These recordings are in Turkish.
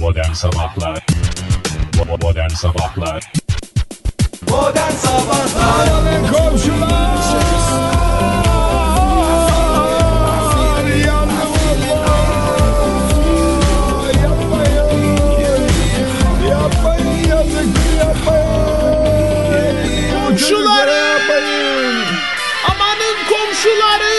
Modern Sabahlar Modern Sabahlar Modern Sabahlar Komşular yazık yapmayın Komşuları! Amanın komşuları!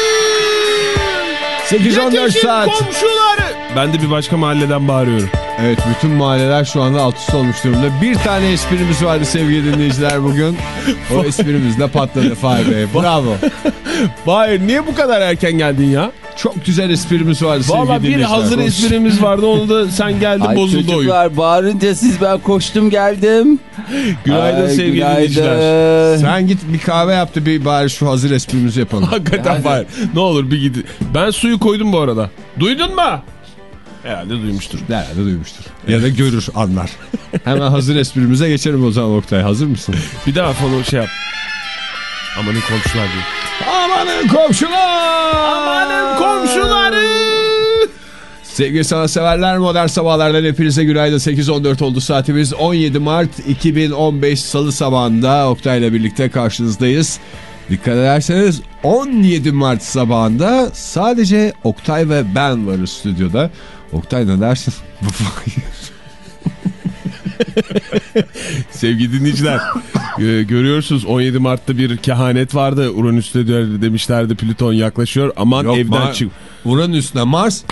8-14 Yetişin saat komşuları! Ben de bir başka mahalleden bağırıyorum. Evet bütün mahalleler şu anda alt üst olmuş durumda. Bir tane esprimiz vardı sevgili dinleyiciler bugün. O esprimiz de patladı Fahir Bey. Bravo. Hayır niye bu kadar erken geldin ya? Çok güzel esprimiz vardı sevgili Valla bir dinleyiciler. hazır Konuş. esprimiz vardı onu da sen geldin Ay bozuldu oyun. çocuklar bağırınca siz ben koştum geldim. Günaydın Ay, sevgili günaydın. dinleyiciler. Sen git bir kahve yaptı bir bari şu hazır esprimizi yapalım. Hakikaten var. Ne olur bir gidin. Ben suyu koydum bu arada. Duydun mu? Herhalde duymuştur. Herhalde duymuştur. Ya da görür anlar. Hemen hazır esprimize geçelim o zaman Oktay. Hazır mısın? Bir daha falan şey yap. Amanın komşular diyor. Amanın komşular! Amanın komşuları! Sevgili sanatseverler modern sabahlardan hepinize günaydın 8.14 oldu saatimiz 17 Mart 2015 Salı sabahında Oktay'la birlikte karşınızdayız. Dikkat ederseniz 17 Mart sabahında sadece Oktay ve ben varız stüdyoda. Oktay ne dersin? Sevgili dinleyiciler e, görüyorsunuz 17 Mart'ta bir kehanet vardı. Uranüs'te de demişlerdi Plüton yaklaşıyor. Aman Yok, evden çık. Uranüs'le Mars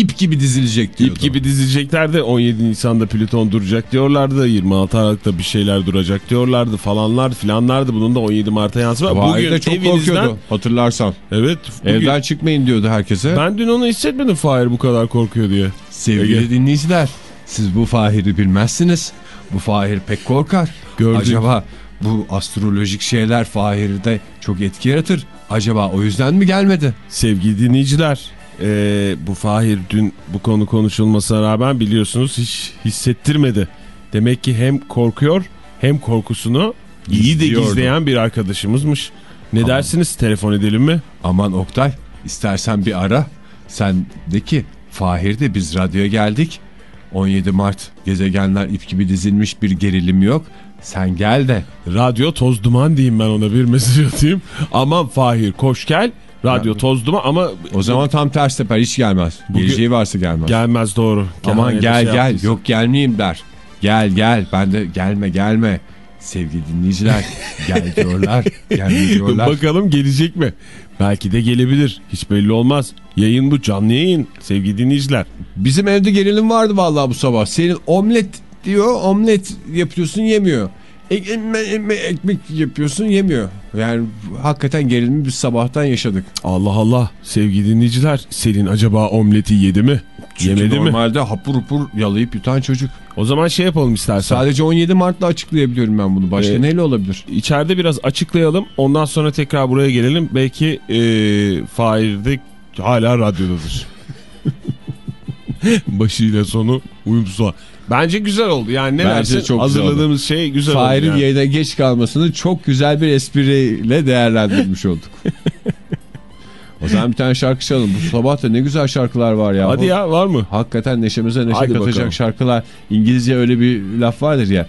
ip gibi dizilecek diyordu. İp gibi dizileceklerdi. 17 Nisan'da Plüton duracak diyorlardı. 26 Aralık'ta bir şeyler duracak diyorlardı falanlar filanlardı. Bunun da 17 Mart'a yansıma. Bugün de çok evinizden... korkuyordu hatırlarsan. Evet. Bugün... Evden çıkmayın diyordu herkese. Ben dün onu hissetmedim Fahir bu kadar korkuyor diye. Sevgili Ege. dinleyiciler siz bu Fahir'i bilmezsiniz. Bu Fahir pek korkar. Gördük. Acaba bu astrolojik şeyler Fahir'de çok etki yaratır. Acaba o yüzden mi gelmedi? Sevgili dinleyiciler, eee, bu Fahir dün bu konu konuşulmasına rağmen biliyorsunuz hiç hissettirmedi. Demek ki hem korkuyor hem korkusunu iyi de gizleyen bir arkadaşımızmış. Ne dersiniz telefon edelim mi? Aman Oktay istersen bir ara. Sen de ki Fahir'de biz radyoya geldik. 17 Mart gezegenler ip gibi dizilmiş bir gerilim yok. Sen gel de. Radyo toz duman diyeyim ben ona bir mesaj atayım. Aman Fahir koş gel. Radyo toz duman ama O zaman tam ters teper hiç gelmez. Bugün- Geleceği varsa gelmez. gelmez doğru. Aman gel şey gel yok gelmeyeyim der. Gel gel ben de gelme gelme. Sevgili dinleyiciler gel diyorlar diyorlar. Bakalım gelecek mi? Belki de gelebilir. Hiç belli olmaz. Yayın bu canlı yayın sevgili dinleyiciler. Bizim evde gerilim vardı vallahi bu sabah. Senin omlet diyor omlet yapıyorsun yemiyor. Ek- ekme- ekme- ekmek yapıyorsun yemiyor. Yani hakikaten gerilimi biz sabahtan yaşadık. Allah Allah sevgili dinleyiciler Selin acaba omleti yedi mi? Çünkü Yemedi mi? normalde hapur hapur yalayıp yutan çocuk. O zaman şey yapalım istersen. Sadece 17 Mart'ta açıklayabiliyorum ben bunu. Başka Ee, neyle olabilir? İçeride biraz açıklayalım. Ondan sonra tekrar buraya gelelim. Belki ee, Fahir de hala radyodadır. Başıyla sonu uyumsuz olan. Bence güzel oldu. Yani ne Bence dersin? çok güzel Hazırladığımız şey güzel Fahir'in oldu. Yani. yayına geç kalmasını çok güzel bir espriyle değerlendirmiş olduk. o zaman bir tane şarkı çalalım. Bu sabah da ne güzel şarkılar var ya. Hadi ya var mı? Hakikaten neşemize neşe Hadi katacak bakalım. şarkılar. İngilizce öyle bir laf vardır ya.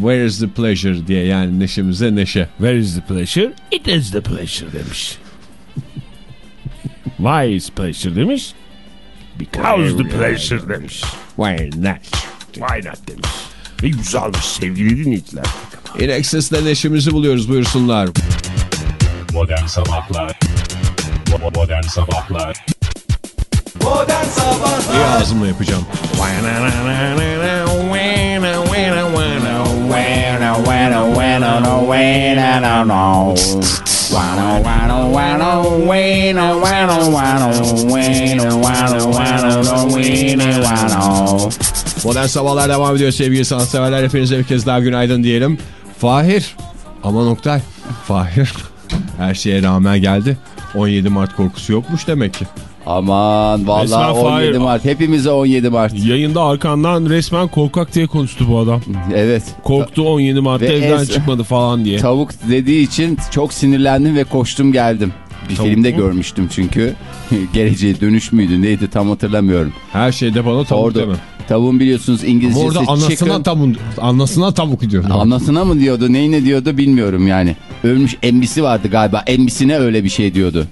Where is the pleasure diye yani neşemize neşe. Where is the pleasure? It is the pleasure demiş. Why is pleasure demiş? Because the pleasure demiş. Why not? Why not demiş. Ve güzelmiş sevgili dinleyiciler. In Excess'te neşemizi buluyoruz buyursunlar. Modern Sabahlar Modern Sabahlar Modern Sabahlar İyi ağzımla yapacağım. Modern Sabahlar devam ediyor sevgili sanatseverler. Hepinize bir kez daha günaydın diyelim. Fahir. Aman Oktay. Fahir. Her şeye rağmen geldi. 17 Mart korkusu yokmuş demek ki. Aman vallahi Resmen 17 Fahir. Mart. Hepimize 17 Mart. Yayında arkandan resmen korkak diye konuştu bu adam. Evet. Korktu 17 Mart'ta Ve evden es- çıkmadı falan diye. Tavuk dediği için çok sinirlendim ve koştum geldim. Bir Tavuk filmde mu? görmüştüm çünkü. Geleceğe dönüş müydü neydi tam hatırlamıyorum. Her şeyde bana tavuk Orada deme. Tavuğun biliyorsunuz Ama İngilizcesi orada anasına chicken. tavuk, anasına tavuk diyor. Anasına mı diyordu neyine diyordu bilmiyorum yani. Ölmüş embisi vardı galiba embisine öyle bir şey diyordu.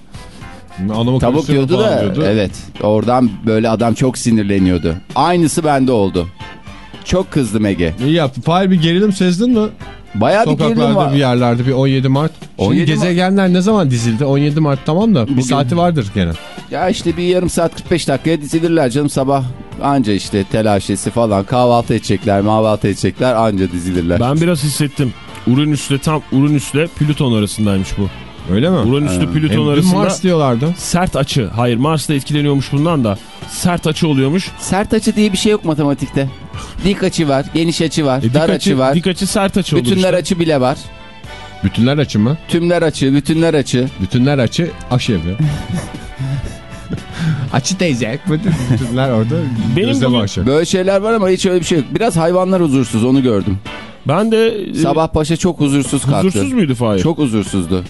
Anama Tavuk diyordu da diyordu. evet oradan böyle adam çok sinirleniyordu. Aynısı bende oldu. Çok kızdım Ege. İyi yaptın. Fahir bir gerilim sezdin mi? Bayağı bir gerilim Sokaklarda var. bir yerlerde bir 17 Mart. Şimdi 17 Mart. gezegenler ne zaman dizildi? 17 Mart tamam da bir Bugün- saati vardır gene. Ya işte bir yarım saat 45 dakikaya dizilirler canım sabah anca işte telaşesi falan kahvaltı edecekler mahvaltı edecekler anca dizilirler. Ben biraz hissettim. Uranüs'le tam Uranüs'le Plüton arasındaymış bu. Öyle mi? Uranüs'le Hem Plüton arasında Mars diyorlardı. sert açı. Hayır Mars da etkileniyormuş bundan da. Sert açı oluyormuş. Sert açı diye bir şey yok matematikte. Dik açı var, geniş açı var, E, dar açı, açı var. Dik açı sert açı olur Bütünler işte. açı bile var. Bütünler açı mı? Tümler açı, bütünler açı. Bütünler açı aşevi. açı teyze. Bütün bütünler orada. Benim gözleme bugün- aşı. Böyle şeyler var ama hiç öyle bir şey yok. Biraz hayvanlar huzursuz onu gördüm. Ben de e, Sabah paşa çok huzursuz kalktı. huzursuz muydu Fahir? Çok huzursuzdu.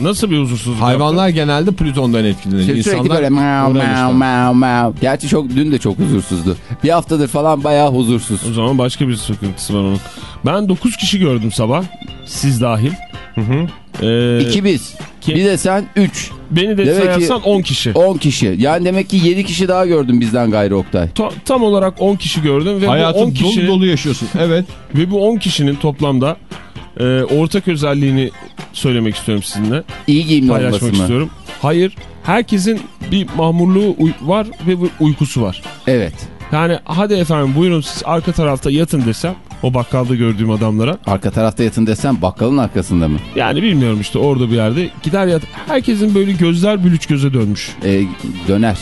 Nasıl bir huzursuzluk Hayvanlar genelde Plüton'dan etkileniyor. Sürekli İnsanlar böyle meow meow Uranüs'ten. meow meow. Gerçi çok dün de çok huzursuzdu. Bir haftadır falan bayağı huzursuz. O zaman başka bir sıkıntısı var onun. Ben 9 kişi gördüm sabah. Siz dahil. Hı hı. Ee, İki biz. ki- Bir de sen üç. Beni de Demek sayarsan 10 kişi. On kişi. Yani demek ki yedi kişi daha gördüm bizden gayrı Oktay. Ta- tam olarak 10 kişi gördüm ve bu 10 Hayatın kişinin dolu dolu yaşıyorsun. Evet. ve bu 10 kişinin toplamda e, ortak özelliğini söylemek istiyorum sizinle. İyi giyimli Paylaşmak olması mı? istiyorum. Hayır, herkesin bir mahmurluğu var ve bir uykusu var. Evet. Yani hadi efendim buyurun siz arka tarafta yatın desem o bakkalda gördüğüm adamlara. Arka tarafta yatın desem bakkalın arkasında mı? Yani bilmiyorum işte orada bir yerde gider yat. Herkesin böyle gözler bülüç göze dönmüş. Ee, döner.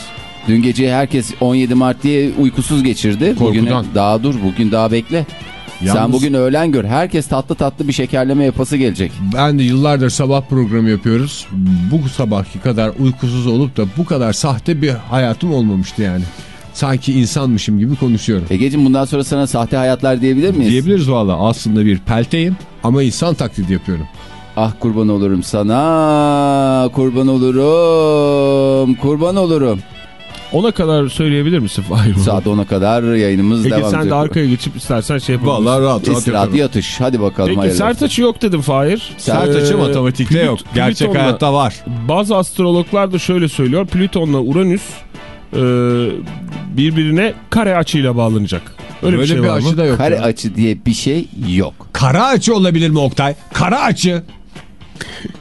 Dün gece herkes 17 Mart diye uykusuz geçirdi. Bugün Korkudan. daha dur bugün daha bekle. Sen Yalnız- bugün öğlen gör. Herkes tatlı tatlı bir şekerleme yapası gelecek. Ben de yıllardır sabah programı yapıyoruz. Bu sabahki kadar uykusuz olup da bu kadar sahte bir hayatım olmamıştı yani. Sanki insanmışım gibi konuşuyorum. Egeciğim bundan sonra sana sahte hayatlar diyebilir miyiz? Diyebiliriz valla aslında bir pelteyim ama insan taklidi yapıyorum. Ah kurban olurum sana. Kurban olurum. Kurban olurum. Ona kadar söyleyebilir misin Fahir? Saat 10'a kadar yayınımız Peki devam sen edecek. de arkaya geçip istersen şey yapabilirsin. Valla rahat rahat İstirahat yatış. Hadi bakalım. Peki hayırlı sert olsun. açı yok dedim Fahir. Sert açı Ee, matematikte Plüt- yok. Gerçek Plüton'la- hayatta var. Bazı astrologlar da şöyle söylüyor. Plüton'la Uranüs e, birbirine kare açıyla bağlanacak. Öyle, Böyle bir şey bir var açı mı? da yok. Kare ya. açı diye bir şey yok. Kara açı olabilir mi Oktay? Kara açı.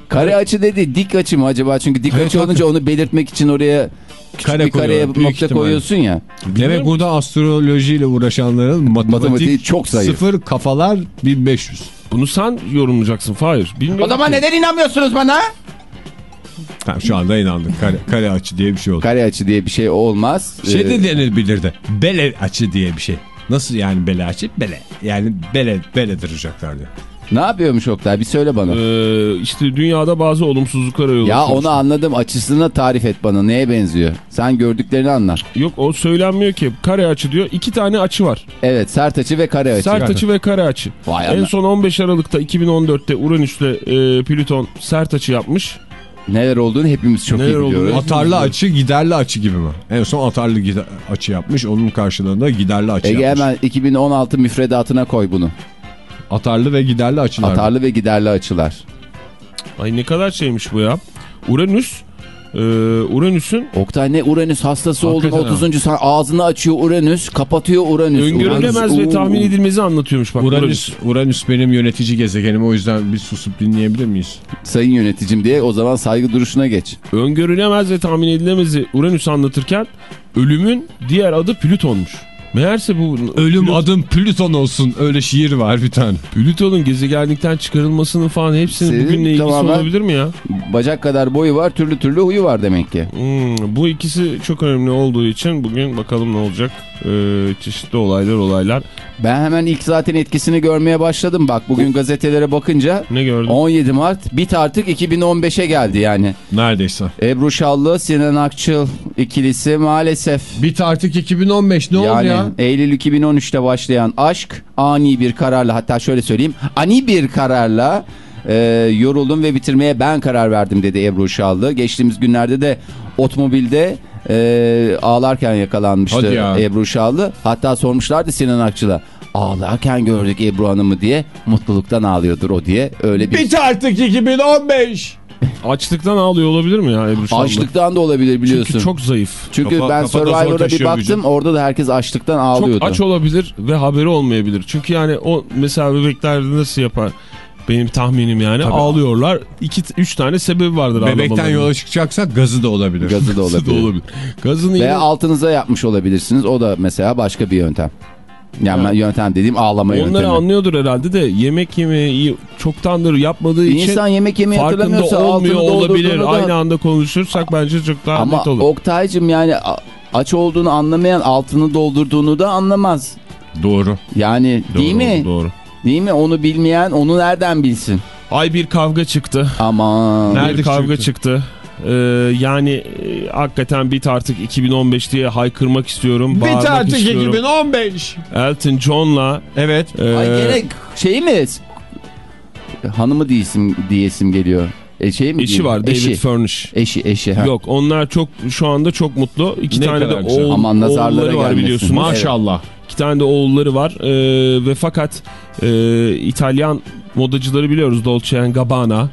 Kare açı dedi dik açı mı acaba? Çünkü dik açı olunca onu belirtmek için oraya küçük Kare bir kareye nokta ihtimalle. koyuyorsun ya. Demek burada astrolojiyle uğraşanların matematik Matematiği çok zayıf. sıfır kafalar 1500. Bunu sen yorumlayacaksın Fahir. Bilmiyorum O zaman ki. neden inanmıyorsunuz bana? Ha, şu anda inandık. Kare, kare açı diye bir şey oldu. Kare açı diye bir şey olmaz. Şey Ee, de denebilirdi. Bele açı diye bir şey. Nasıl yani bele açı? Bele. Yani bele, bele duracaklar diyor. Ne yapıyormuş Oktay? Bir söyle bana. Ee, işte dünyada bazı olumsuzluklara yol ya onu anladım. Açısını tarif et bana. Neye benziyor? Sen gördüklerini anlat. Yok o söylenmiyor ki. Kare açı diyor. İki tane açı var. Evet sert açı ve kare açı. Sert açı ve kare açı. Vay en Allah. son 15 Aralık'ta 2014'te Uranüs'le e, Plüton sert açı yapmış. Neler olduğunu hepimiz çok Neler iyi biliyoruz. olduğunu- Atarlı açı giderli açı gibi mi? En son atarlı gider, açı yapmış. Onun karşılığında giderli açı Ege yapmış. hemen 2016 müfredatına koy bunu. Atarlı ve giderli açılar. Atarlı ve giderli açılar. Ay ne kadar şeymiş bu ya. Uranüs e, Uranüs'ün Oktay ne Uranüs hastası oldun Hakikaten 30. sen ağzını açıyor Uranüs kapatıyor Uranüs. öngörülemez Uranüs, ve tahmin edilmezi anlatıyormuş bak Uranüs. Uranüs, Uranüs benim yönetici gezegenim o yüzden bir susup dinleyebilir miyiz? Sayın yöneticim diye o zaman saygı duruşuna geç. Öngörülemez ve tahmin edilemezi Uranüs anlatırken ölümün diğer adı Plüton'muş. Meğerse bu Ölüm Plüt- adım Plüton olsun öyle şiir var bir tane. Plüton'un gezegenlikten çıkarılmasının falan hepsinin Senin bugünle ilgisi tamamen- olabilir mi ya? Bacak kadar boyu var türlü türlü huyu var demek ki. Hmm, bu ikisi çok önemli olduğu için bugün bakalım ne olacak. Ee, çeşitli olaylar olaylar. Ben hemen ilk zaten etkisini görmeye başladım. Bak bugün gazetelere bakınca Ne gördün? 17 Mart bit artık 2015'e geldi yani. Neredeyse. Ebru Şallı, Sinan Akçıl ikilisi maalesef. Bit artık 2015 ne oldu yani ya? Eylül 2013'te başlayan aşk ani bir kararla hatta şöyle söyleyeyim ani bir kararla e, yoruldum ve bitirmeye ben karar verdim dedi Ebru Şallı. Geçtiğimiz günlerde de otomobilde e, ağlarken yakalanmıştı ya. Ebru Şallı. Hatta sormuşlardı Sinan Akçıl'a. Ağlarken gördük Ebru Hanım'ı diye mutluluktan ağlıyordur o diye öyle bir Bit artık 2015. Açlıktan ağlıyor olabilir mi ya Ebru Şallı? açlıktan da olabilir biliyorsun. Çünkü çok zayıf. Çünkü Kafa- ben Survivor'a bir baktım vücut. orada da herkes açlıktan ağlıyordu. Çok aç olabilir ve haberi olmayabilir. Çünkü yani o mesela bebeklerde nasıl yapar? Benim tahminim yani ağlıyorlar. 2 3 tane sebebi vardır Bebekten yola çıkacaksak gazı da olabilir. Gazı da Gazı da olabilir. olabilir. Gazını yine- Veya altınıza yapmış olabilirsiniz. O da mesela başka bir yöntem. Yani ben yöntem dediğim ağlama Onları yöntemi. anlıyordur herhalde de yemek yemeyi çoktandır yapmadığı Bir için insan yemek yemeyi farkında hatırlamıyorsa olmuyor altını olabilir. da- Aynı anda konuşursak bence çok daha Ama net olur. Oktay'cım yani aç olduğunu anlamayan altını doldurduğunu da anlamaz. Doğru. Yani değil Doğru, mi? Doğru. Değil mi? Onu bilmeyen onu nereden bilsin? Ay bir kavga çıktı. Aman. Nerede bir kavga çıktı? çıktı. Ee, yani e, hakikaten bit artık 2015 diye haykırmak istiyorum. Bit artık istiyorum. 2015. Elton John'la Evet. e, Ay gerek şey mi? Hanımı diyesim, diyesim geliyor. E şey mi eşi var David Eşi. Furnish. Eşi eşi. ha. Yok onlar çok şu anda çok mutlu. İki Ne tane de oğul, Aman nazarlara oğulları var gelmesin. biliyorsunuz. Maşallah. İki tane de oğulları var Ee, ve fakat e, İtalyan modacıları biliyoruz Dolce Gabbana.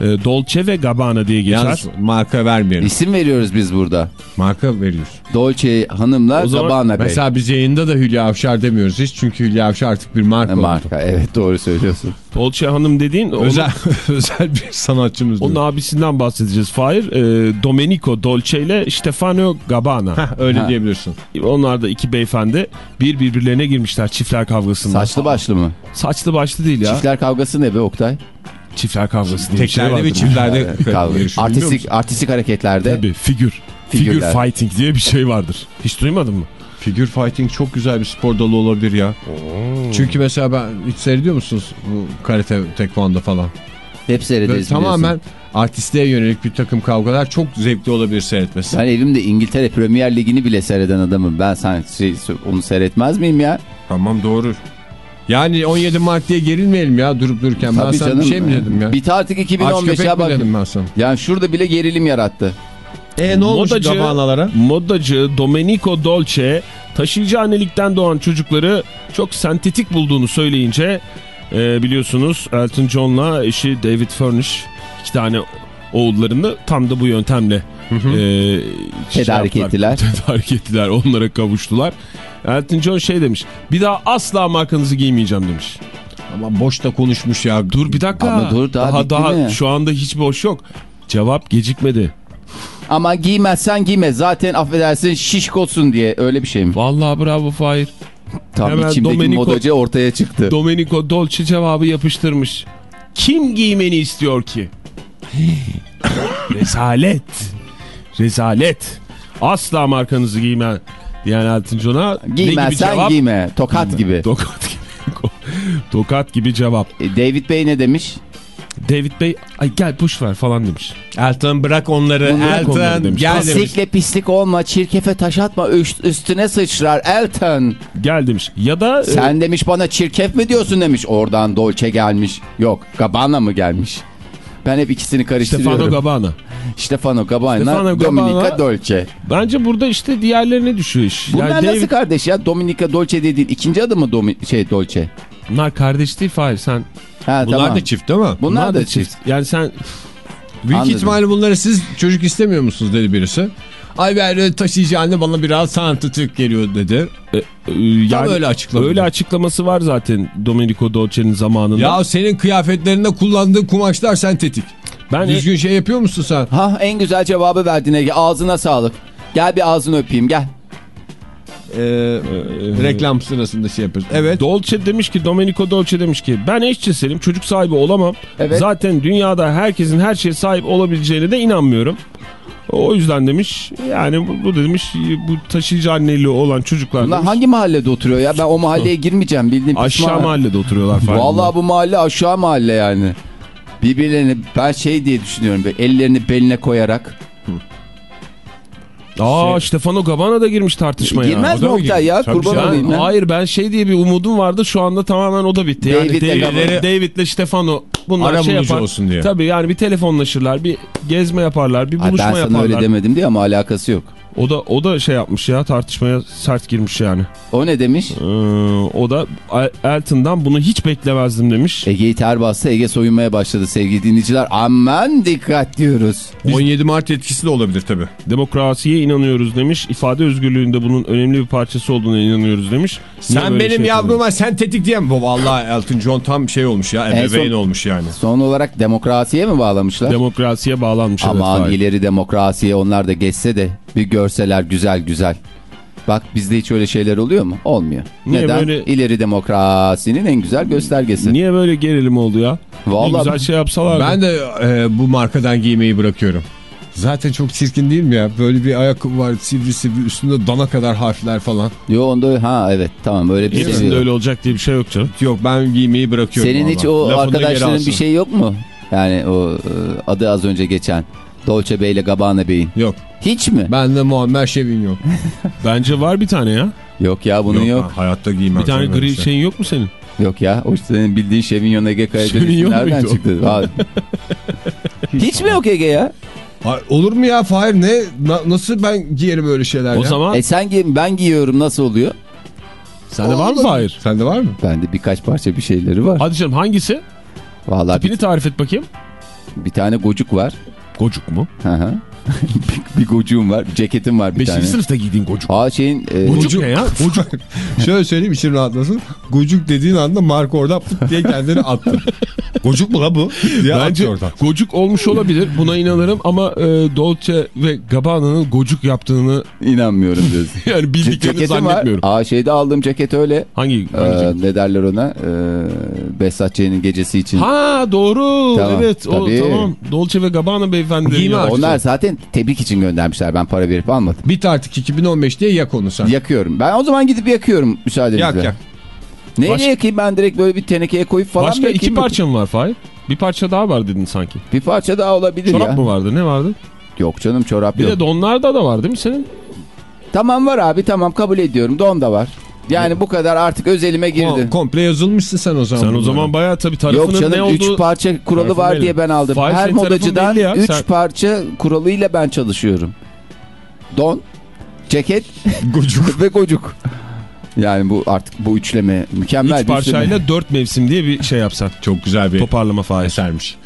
E, Dolce ve Gabbana diye geçer. Yalnız marka vermeyelim. İsim veriyoruz biz burada. Marka veriyoruz. Dolce hanımlar O zaman Gabbana Bey. Mesela biz yayında da Hülya Avşar demiyoruz hiç. Çünkü Hülya Avşar artık bir marka, oldu. Marka evet doğru söylüyorsun. Dolce hanım dediğin onun, Özel, özel bir sanatçımız. onun diyor. abisinden bahsedeceğiz. Fahir e, Domenico Dolce ile Stefano Gabbana. Heh, öyle Ha. diyebilirsin. Onlar da iki beyefendi bir birbirlerine girmişler çiftler kavgasında. Saçlı başlı mı? Saçlı başlı değil ya. Çiftler kavgası ne be Oktay? Çiftler kavgası diye bir şey Teklerde ve çiftlerde Kavga. Artistik, artistik hareketlerde. Tabii figür. Figür fighting diye bir şey vardır. Hiç duymadın mı? Figür fighting çok güzel bir spor dalı olabilir ya. Çünkü mesela ben hiç seyrediyor musunuz bu karate, tekvando falan? Hep seyrederiz tamamen biliyorsun. artistliğe yönelik bir takım kavgalar çok zevkli olabilir seyretmesi. Ben evimde İngiltere Premier Ligi'ni bile seyreden adamım. Ben sen şey, onu seyretmez miyim ya? Tamam doğru. Yani 17 Mart diye gerilmeyelim ya durup dururken. ben Tabii sana canım. bir şey mi dedim ya? Bit artık Aç 2015 köpek ya mi bak. dedim ben sana? Yani şurada bile gerilim yarattı. E ne olmuş Modacı- gabanalara? Modacı Domenico Dolce taşıyıcı annelikten doğan çocukları çok sentetik bulduğunu söyleyince e, biliyorsunuz Elton John'la eşi David Furnish iki tane oğullarını tam da bu yöntemle e, şey Tedarik yaptılar, ettiler. Tedarik ettiler onlara kavuştular. Elton John şey demiş bir daha asla markanızı giymeyeceğim demiş. Ama boş da konuşmuş ya. Dur bir dakika. Ama dur, daha daha, daha mi? şu anda hiç boş yok. Cevap gecikmedi. Ama giymezsen giyme. Zaten affedersin şişkosun diye. Öyle bir şey mi? Vallahi bravo Fahir. Tam Hemen içimdeki Domenico- modacı ortaya çıktı. Domenico Dolce cevabı yapıştırmış. Kim giymeni istiyor ki? Rezalet. Rezalet. Asla markanızı giyme diyen gibi Giymezsen cevap? giyme. Tokat gibi. Tokat gibi. Tokat gibi cevap. E, David Bey ne demiş? David Bey ay gel push ver falan demiş. Elton bırak onları. Bırak onları Elton demiş. gel demiş. Pislikle pislik olma, çirkefe taş atma, üst- üstüne sıçrar Elton. Gel demiş. Ya da e, Sen demiş bana çirkef mi diyorsun demiş. Oradan Dolce gelmiş. Yok, Gabbana mı gelmiş? Ben hep ikisini karıştırıyorum. Stefano Gabbana. Stefano Gabbana, Stefano Dominica Gabbana. Dolce. Bence burada işte diğerlerine düşüyor iş. Bunlar Yani nasıl David- kardeş ya? Dominica Dolce dediğin ikinci adı mı Domi şey Dolce? Bunlar kardeş değil Fahir sen. Ha, Bunlar tamam. da çift değil mi? Bunlar, da çift. Yani sen Büyük Anladım. ihtimalle bunları siz çocuk istemiyor musunuz dedi birisi. Ay ben taşıyıcı anne bana biraz sanatlık geliyor dedi. e, e, yani öyle açıklama. Öyle açıklaması var zaten Domenico Dolce'nin zamanında. Ya senin kıyafetlerinde kullandığın kumaşlar sentetik. ben Düzgün şey yapıyor musun sen? Ha en güzel cevabı verdin Ege. Ağzına sağlık. Gel bir ağzını öpeyim gel. Ee, reklam sırasında şey yapıyoruz. Evet. Dolce demiş ki Domenico Dolce demiş ki ben eşcinselim çocuk sahibi olamam. Evet. Zaten dünyada herkesin her şeye sahip olabileceğine de inanmıyorum. O yüzden demiş yani bu, bu demiş bu taşıyıcı anneli olan çocuklar Bunlar demiş, hangi mahallede oturuyor ya? Ben o mahalleye girmeyeceğim bildiğim aşağı mahallede oturuyorlar falan. Vallahi bu mahalle aşağı mahalle yani. Birbirlerini ben şey diye düşünüyorum böyle ellerini beline koyarak. Aa Stefano Gabbana da girmiş tartışmaya. Girmez mi Oktay ya? Tabii Kurban canım. olayım Ben, hayır ben şey diye bir umudum vardı şu anda tamamen o da bitti. Yani David'le David. David'le Stefano bunlar Ara şey yapar. olsun diye. Tabii yani bir telefonlaşırlar bir gezme yaparlar bir buluşma ben sana yaparlar. öyle demedim diye ama alakası yok. O da o da şey yapmış ya tartışmaya sert girmiş yani. O ne demiş? Ee, o da El- Elton'dan bunu hiç beklemezdim demiş. Ege'yi ter bastı Ege soyunmaya başladı sevgili dinleyiciler. Aman dikkat diyoruz. 17 Mart etkisi de olabilir tabii. Demokrasiye inanıyoruz demiş. İfade özgürlüğünde bunun önemli bir parçası olduğuna inanıyoruz demiş. Niye Sen benim şey yavruma sen tetik diyem. Bu vallahi Elton John tam şey olmuş ya. Ebeveyn son- olmuş yani. Son olarak demokrasiye mi bağlamışlar? Demokrasiye bağlanmış. Aman ileri demokrasiye onlar da geçse de bir görseler güzel güzel. Bak bizde hiç öyle şeyler oluyor mu? Olmuyor. Niye Neden? böyle- İleri demokrasinin en güzel göstergesi. Niye böyle gerilim oldu ya? Vallahi ne güzel şey yapsalardı. Ben de e, bu markadan giymeyi bırakıyorum. Zaten çok çirkin değil mi ya? Böyle bir ayakkabı var sivri sivri üstünde dana kadar harfler falan. Yo onda ha evet tamam öyle bir şey. Hepsinde yok. öyle olacak diye bir şey yok canım. Yok ben giymeyi bırakıyorum. Senin hiç o Lafını geri arkadaşların bir şey yok mu? Yani o e, adı az önce geçen Dolce Bey ile Gabbana Bey'in. Yok. Hiç mi? Ben de Muammer Şevin yok. Bence var bir tane ya. Yok ya bunun yok. ben hayatta giymem. Bir tane gri şey. şeyin yok mu senin? Yok ya. O senin bildiğin Chevignon Ege Chevignon nereden muydu çıktı? Ha. Hiç mi yok Ege ya? Olur mu ya Fahir ne? Na- nasıl ben giyerim öyle şeyler O ya? zaman E sen giy ben giyiyorum nasıl oluyor? sende var mı. Fahir? Sende var mı? Bende birkaç parça bir şeyleri var. Hadi canım hangisi? Vallahi bir, Tipini tarif et bakayım. bir tane gocuk var. Gocuk mu? Hı hı. Bir, bir gocuğum var. Ceketim var bir Beşinci tane. sınıfta giydiğin gocuk. Aa şeyin e, Gocuk ne ya? Gocuk. Şöyle söyleyeyim için rahatlasın. Gocuk dediğin anda Mark oradan pıt diye kendini attı. Gocuk mu la bu? Diye Bence attı oradan. gocuk olmuş olabilir. Buna inanırım ama e, Dolce ve Gabbana'nın gocuk yaptığını inanmıyorum diyorsun. yani bildiklerini ceketim var. zannetmiyorum. Aa şeyde aldığım ceket öyle. Hangi? hangi Ee, ceket? ne derler ona? Ee, Behzat Ç'nin gecesi için. Ha doğru. Tamam, Evet. O, tabii. tamam. Dolce ve Gabbana beyefendi. Giyme. Onlar zaten tebrik için göndermişler. Ben para verip almadım. Bit artık 2015 diye yak onu sen. Yakıyorum. Ben o zaman gidip yakıyorum müsaadenizle. Yak yak. Neyle Başka- yakayım ben direkt böyle bir tenekeye koyup falan Başka iki parça mı var Fahir? Bir parça daha var dedin sanki. Bir parça daha olabilir Çorap ya. mı vardı? Ne vardı? Yok canım çorap Bir yok. de donlarda da var değil mi senin? Tamam var abi tamam kabul ediyorum. Don da var. Yani bu kadar artık özelime girdi. Kom- komple yazılmışsın sen o zaman. Sen o zaman bayağı tabii tarafının Yok ne canım 3 olduğu... parça kuralı var belli. diye ben aldım. Fahir, Her modacıdan belli ya. 3 Sen- parça kuralıyla ben çalışıyorum. Don, ceket, gocuk ve gocuk. Yani bu artık bu üçleme mükemmel Üç bir üçleme. parçayla dört mevsim diye bir şey yapsan. Çok güzel bir Toparlama Fahir. esermiş.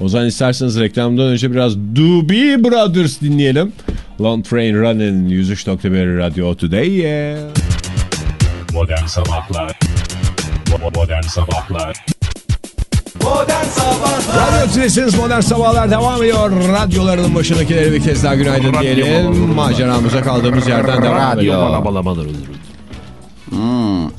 O zaman isterseniz reklamdan önce biraz Doobie Brothers dinleyelim. Long Train Running 103.1 Radio Today. Yeah. Modern Sabahlar Modern Sabahlar Modern Sabahlar Radyo Tülesi'niz Modern Sabahlar devam ediyor. Radyolarının başındakileri bir kez daha günaydın diyelim. Maceramıza kaldığımız yerden devam edelim.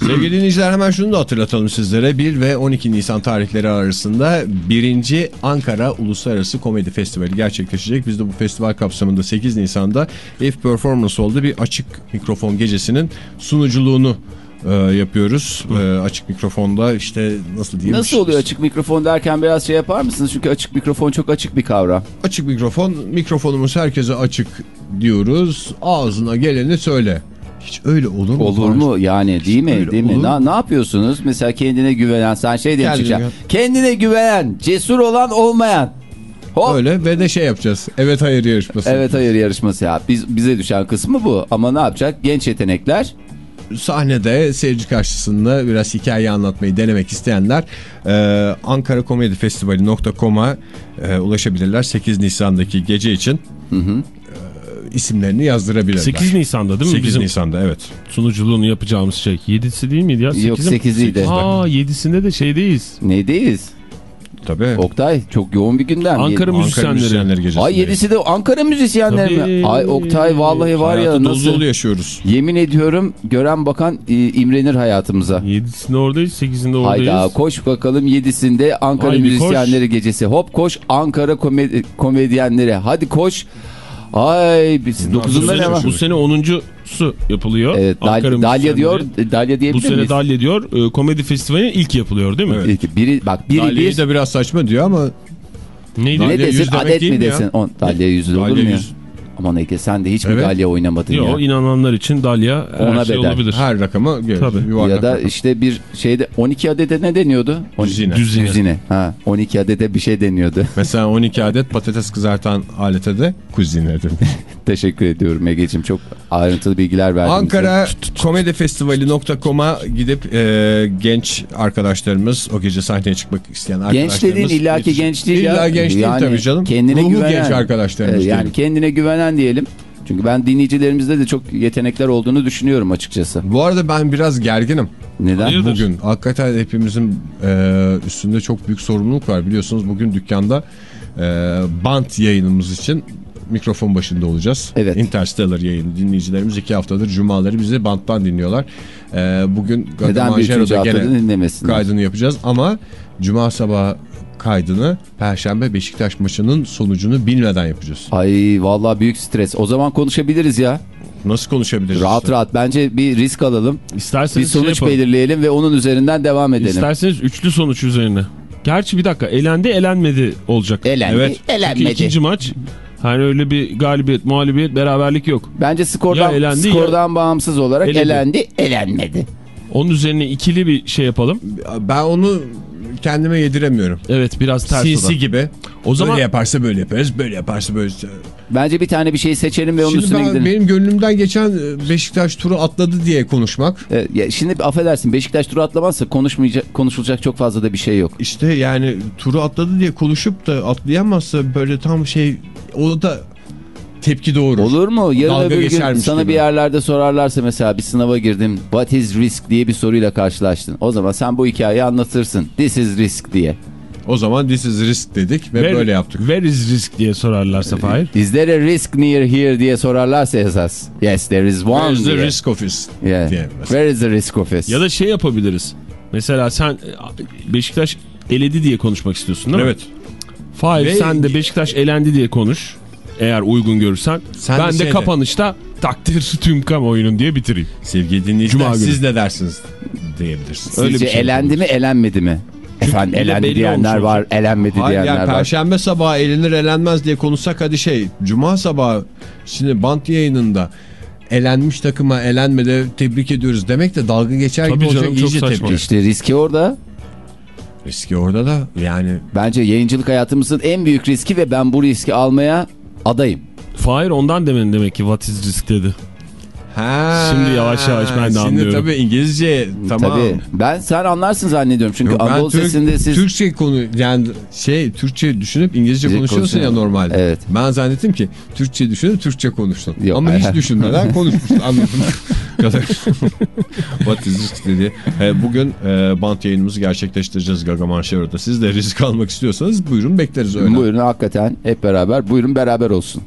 Sevgili dinleyiciler hemen şunu da hatırlatalım sizlere. 1 ve 12 Nisan tarihleri arasında 1. Ankara Uluslararası Komedi Festivali gerçekleşecek. Biz de bu festival kapsamında 8 Nisan'da If Performance oldu bir açık mikrofon gecesinin sunuculuğunu e, yapıyoruz. E, açık mikrofonda işte nasıl diyeyim? Nasıl oluyor açık mikrofon derken biraz şey yapar mısınız? Çünkü açık mikrofon çok açık bir kavram. Açık mikrofon, mikrofonumuz herkese açık diyoruz. Ağzına geleni söyle. Hiç öyle olur mu? Olur mu yani değil mi? Değil mi? Na, ne yapıyorsunuz? Mesela kendine güvenen sen şey diye Kendine çıkacaksın. Kendine güvenen, cesur olan olmayan. Hop. Öyle ve de şey yapacağız. Evet hayır yarışması. Evet hayır yarışması ya. Biz, bize düşen kısmı bu. Ama ne yapacak? Genç yetenekler. Sahnede seyirci karşısında biraz hikaye anlatmayı denemek isteyenler e, ankarakomedifestivali.com'a e, ulaşabilirler. 8 Nisan'daki gece için e, isimlerini yazdırabilirler. 8 Nisan'da değil mi 8 bizim Nisan'da evet. sunuculuğunu yapacağımız şey? 7'si değil miydi ya? Yok, 8'i mi? 8'iydi. Aa 7'sinde de şeydeyiz. Neydeyiz? Tabii. Oktay çok yoğun bir gündem. Ankara Ankara müzisyenleri. müzisyenleri gecesi. Ay yedisi de Ankara müzisyenleri mi? Ay Oktay vallahi var ya Hayatı nasıl? dolu yaşıyoruz. Yemin ediyorum gören bakan e, imrenir hayatımıza. 7'sinde oradayız 8'inde oradayız. Hayda koş bakalım yedisinde Ankara Haydi müzisyenleri gecesi. Hop koş Ankara komedi komedyenleri. Hadi koş. Ay biz bu, dokuzunda ne sene, var? bu sene 10'uncusu yapılıyor. Evet, Dal- Ankara Dalya diyor. Dalya Bu diyebilir sene miyiz? Dalya diyor. e, komedi festivalinin ilk yapılıyor değil mi? Evet. İlki- Biri, bak biri Dalya'yı bir. da biraz saçma diyor ama Neydi? Dalya Ne desin adet mi ya? desin? On, Dalya yüzü olur mu ya? Aman Ege sen de hiç mi Evet. Dalya oynamadın Yok ya? inananlar için Dalya her Ona şey bedel. olabilir. her rakama göre. Tabii. Ya da rakam. işte bir şeyde 12 adede ne deniyordu? On- Düzine. Düzine. Düzine. Ha, 12 adede bir şey deniyordu. Mesela 12 adet patates kızartan alete de kuzine denir. Teşekkür ediyorum Ege'ciğim. Çok ayrıntılı bilgiler verdin. Ankara Komedi Festivali.com'a gidip e, genç arkadaşlarımız o gece sahneye çıkmak isteyen arkadaşlarımız. Genç dediğin illaki genç değil ya. İlla genç değil Yani tabii canım. Kendine Ruhu güvenen. genç arkadaşlarımız Ee, Yani kendine güvenen diyelim. Çünkü ben dinleyicilerimizde de çok yetenekler olduğunu düşünüyorum açıkçası. Bu arada ben biraz gerginim. Neden? Hayırdır? Bugün hakikaten hepimizin e, üstünde çok büyük sorumluluk var. Biliyorsunuz bugün dükkanda e, bant yayınımız için mikrofon başında olacağız. Evet. Interstellar yayını dinleyicilerimiz iki haftadır cumaları bizi banttan dinliyorlar. E, bugün Neden bir üçüncü gene kaydını yapacağız ama cuma sabahı kaydını Perşembe Beşiktaş maçının sonucunu bilmeden yapacağız. Ay vallahi büyük stres. O zaman konuşabiliriz ya. Nasıl konuşabiliriz? Rahat işte? rahat. Bence bir risk alalım. Bir İsterseniz şey sonuç yapalım. belirleyelim ve onun üzerinden devam edelim. İsterseniz üçlü sonuç üzerine. Gerçi bir dakika elendi elenmedi olacak. Elendi, Evet. Çünkü elenmedi. ikinci maç hani öyle bir galibiyet, muhalibiyet, beraberlik yok. Bence skordan, Ya elendi skordan bağımsız olarak Eledi. elendi, elenmedi. Onun üzerine ikili bir şey yapalım. Ben onu kendime yediremiyorum. Evet biraz ters. Sinsi gibi. O zaman Böyle yaparsa böyle yaparız, böyle yaparsa böyle. Bence bir tane bir şey seçelim ve onun Şimdi üstüne ben, gidelim. benim gönlümden geçen e, Beşiktaş turu atladı diye konuşmak. Ee, ya şimdi affedersin Beşiktaş turu atlamazsa konuşmayacak, konuşulacak çok fazla da bir şey yok. İşte yani turu atladı diye konuşup da atlayamazsa böyle tam şey o da tepki doğurur. Olur mu? Yarın Dalga öbür gün sana gibi. bir yerlerde sorarlarsa mesela bir sınava girdim. What is risk diye bir soruyla karşılaştın. O zaman sen bu hikayeyi anlatırsın. This is risk diye. O zaman this is risk dedik ve Where- böyle yaptık. Where is risk diye sorarlarsa Fahir. Is there a risk near here diye sorarlarsa esas. Yes there is one Where's the diye. risk office? Yeah. diye mesela. Where is the risk office? Ya da şey yapabiliriz. Mesela sen e, Beşiktaş eledi diye konuşmak istiyorsun değil mi? Evet. Fahir Ve- sen de Beşiktaş elendi diye konuş. Eğer uygun görürsen. Sen ben de de, de- kapanışta takdir tüm kamuoyunun diye bitireyim. Sevgili dinleyiciler Cuma günü. siz ne dersiniz diyebilirsin. öyle Sizce bir şey elendi mi elenmedi mi? Efendim elendi diyenler olmuş var, elenmedi Hayır diyenler yani var. perşembe sabahı elenir elenmez diye konuşsak hadi şey cuma sabahı şimdi bant yayınında elenmiş takıma elenmede tebrik ediyoruz demek de dalga geçer Tabii gibi olacak canım, çok iyice. İşte riski orada. Riski orada da yani Bence yayıncılık hayatımızın en büyük riski ve ben bu riski almaya adayım. Fahir ondan demin demek ki what is risk dedi. Ha, Şimdi yavaş yavaş ben de şimdi anlıyorum. tabii İngilizce tamam. Tabii. Ben sen anlarsın zannediyorum. Çünkü Yok, Anadolu Türk- sesinde siz... Türkçe konu yani şey Türkçe düşünüp İngilizce Türkçe konuşuyorsun ya konuşuyor. normalde. Evet. Ben zannettim ki Türkçe düşünüp Türkçe konuştun. Yok, Ama hiç düşünmeden konuşmuşsun anladım. kadar. What is risk dedi. E, bugün e, bant yayınımızı gerçekleştireceğiz Gagaman Şero'da. Siz de risk almak istiyorsanız buyurun bekleriz öyle. Buyurun hakikaten hep beraber. Buyurun beraber olsun.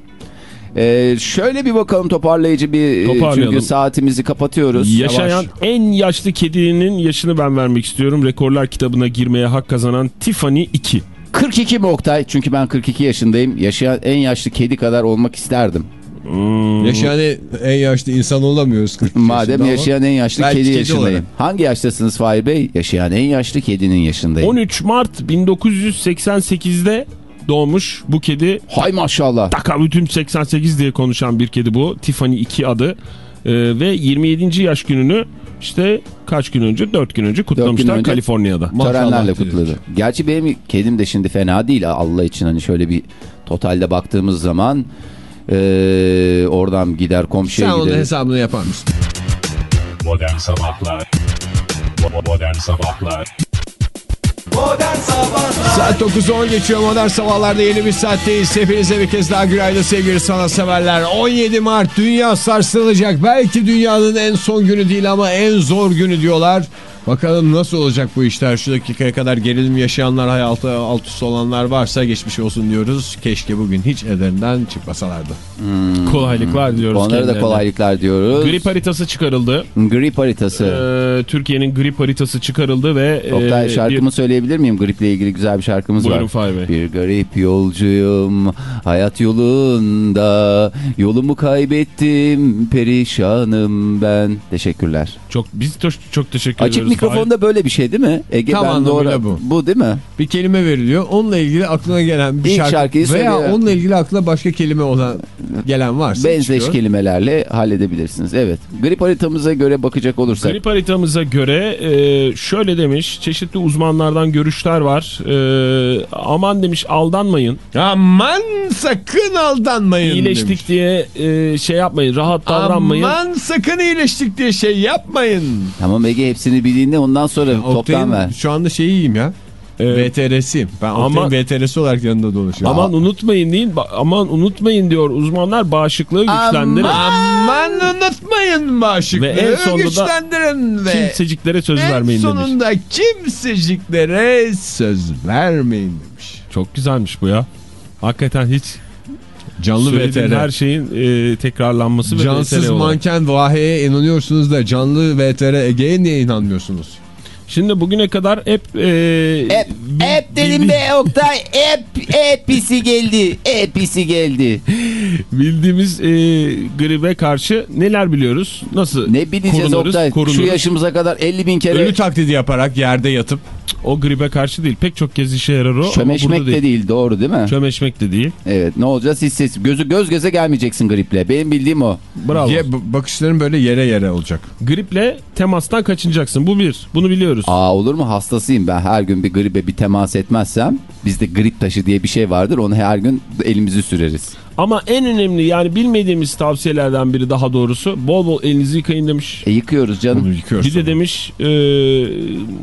Ee, şöyle bir bakalım toparlayıcı bir e, çünkü saatimizi kapatıyoruz. Yaşayan Yavaş. en yaşlı kedinin yaşını ben vermek istiyorum. Rekorlar kitabına girmeye hak kazanan Tiffany 2. 42 mi Oktay? Çünkü ben 42 yaşındayım. Yaşayan en yaşlı kedi kadar olmak isterdim. Yaşayan en yaşlı insan olamıyoruz. 42 Madem yaşayan en yaşlı kedi kedi yaşındayım. olarak. Hangi yaştasınız Fahir Bey? Yaşayan en yaşlı kedinin yaşındayım. 13 Mart 1988'de doğmuş bu kedi. Hay maşallah. Taka bütün 88 diye konuşan bir kedi bu. Tiffany 2 adı. Ee, ve 27. yaş gününü işte kaç gün önce? 4 gün önce kutlamışlar önce. Kaliforniya'da. Maşallah Törenlerle kutladı. Gerçi benim kedim de şimdi fena değil Allah için hani şöyle bir totalde baktığımız zaman eee, oradan gider komşuya Sen onun gider. hesabını yapar mısın? Modern Sabahlar Modern Sabahlar Modern Sabahlar Saat 9'u 10 geçiyor modern sabahlarda yeni bir saatteyiz. Hepinize bir kez daha günaydın sevgili sanatseverler. 17 Mart dünya sarsılacak. Belki dünyanın en son günü değil ama en zor günü diyorlar. Bakalım nasıl olacak bu işler? Şu dakikaya kadar gerilim yaşayanlar, hayatı alt üst olanlar varsa geçmiş olsun diyoruz. Keşke bugün hiç ellerinden çıkmasalardı. Kolaylıklar diyoruz Onlara da kendilerine. kolaylıklar diyoruz. Grip haritası çıkarıldı. Grip haritası. Ee, Türkiye'nin grip haritası çıkarıldı ve... Oktay e, şarkımı söyleyebilir miyim? Griple ilgili güzel bir şarkımız Buyurun var. Fahir Bey. Bir garip yolcuyum hayat yolunda yolumu kaybettim perişanım ben. Teşekkürler. Çok biz çok teşekkür Açık ediyoruz mikrofon da böyle bir şey değil mi? Ege Tam ben doğru. bu. Bu değil mi? Bir kelime veriliyor. Onunla ilgili aklına gelen bir İlk şarkı şarkıyı veya söylüyor. onunla ilgili aklına başka kelime olan gelen varsa Benzeş çıkıyor. kelimelerle halledebilirsiniz. Evet. Grip haritamıza göre bakacak olursak. Grip haritamıza göre e, şöyle demiş çeşitli uzmanlardan görüşler var. E, aman demiş aldanmayın. Aman sakın aldanmayın İyileştik demiş. diye e, şey yapmayın rahat davranmayın. Aman sakın iyileştik diye şey yapmayın. Tamam Ege hepsini bildiğinde ondan sonra toptan Oktay'ın ver. şu anda şeyiyim ya. E, VTR'siyim. Ben Ama- Oktay'ın VTR'si olarak yanında dolaşıyorum. aman unutmayın. Ba- Aman unutmayın diyor uzmanlar bağışıklığı güçlendirin. Aman unutmayın bağışıklığı Ve en sonunda da güçlendirin ve Kimseciklere söz en vermeyin demiş. sonunda kimseciklere söz vermeyin demiş. Çok güzelmiş bu ya. Hakikaten hiç Canlı VTR. her şeyin e, tekrarlanması ve Cansız VTR olarak. manken Vahe'ye inanıyorsunuz da canlı VTR Ege'ye niye inanmıyorsunuz? Şimdi bugüne kadar hep... E, Hep, hep dedim bildi- be Oktay. Hep, hepsi geldi. Hepsi geldi. Bildiğimiz e, gribe karşı neler biliyoruz? Nasıl Ne bileceğiz korunuruz? Oktay? korunuruz? Şu yaşımıza kadar 50 bin kere Ölü taklidi yaparak yerde yatıp O gribe karşı değil. Pek çok kez işe yarar o. çömeşmek de değil doğru değil mi? Çömeşmek de değil. Evet ne olacağız hiç ses. Gözü göz göze gelmeyeceksin griple. Benim bildiğim o. Bravo. ye- bakışların böyle yere yere olacak. Griple temastan kaçınacaksın. Bu bir. Bunu biliyoruz. Aa olur mu hastasıyım ben her gün bir gribe bir temas etmezsem bizde grip taşı diye bir şey vardır onu her gün elimizi süreriz. Ama en önemli yani bilmediğimiz tavsiyelerden biri daha doğrusu bol bol elinizi yıkayın demiş. E yıkıyoruz canım. yıkıyoruz. Bir de demiş e,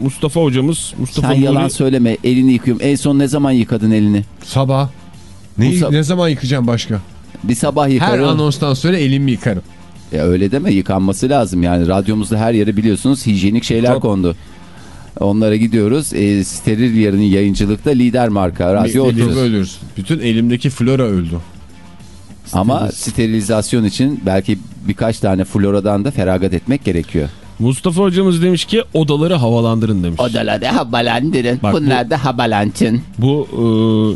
Mustafa hocamız Mustafa Sen Nuri yalan söyleme elini yıkıyorum. En son ne zaman yıkadın elini? Sabah. Ne, Bu sab- ne zaman yıkayacağım başka? Bir sabah Her yıkarım. anonstan sonra elimi yıkarım. E öyle deme yıkanması lazım yani radyomuzda her yere biliyorsunuz hijyenik şeyler Çok. kondu. Onlara gidiyoruz. E, steril yarının yayıncılıkta lider marka radyo Elimi 30. ölüyoruz. Bütün elimdeki flora öldü. Ama sterilizasyon için belki birkaç tane floradan da feragat etmek gerekiyor. Mustafa hocamız demiş ki odaları havalandırın demiş. Odaları habalandırın. Bak bu- Bunlar da habalansın. Bu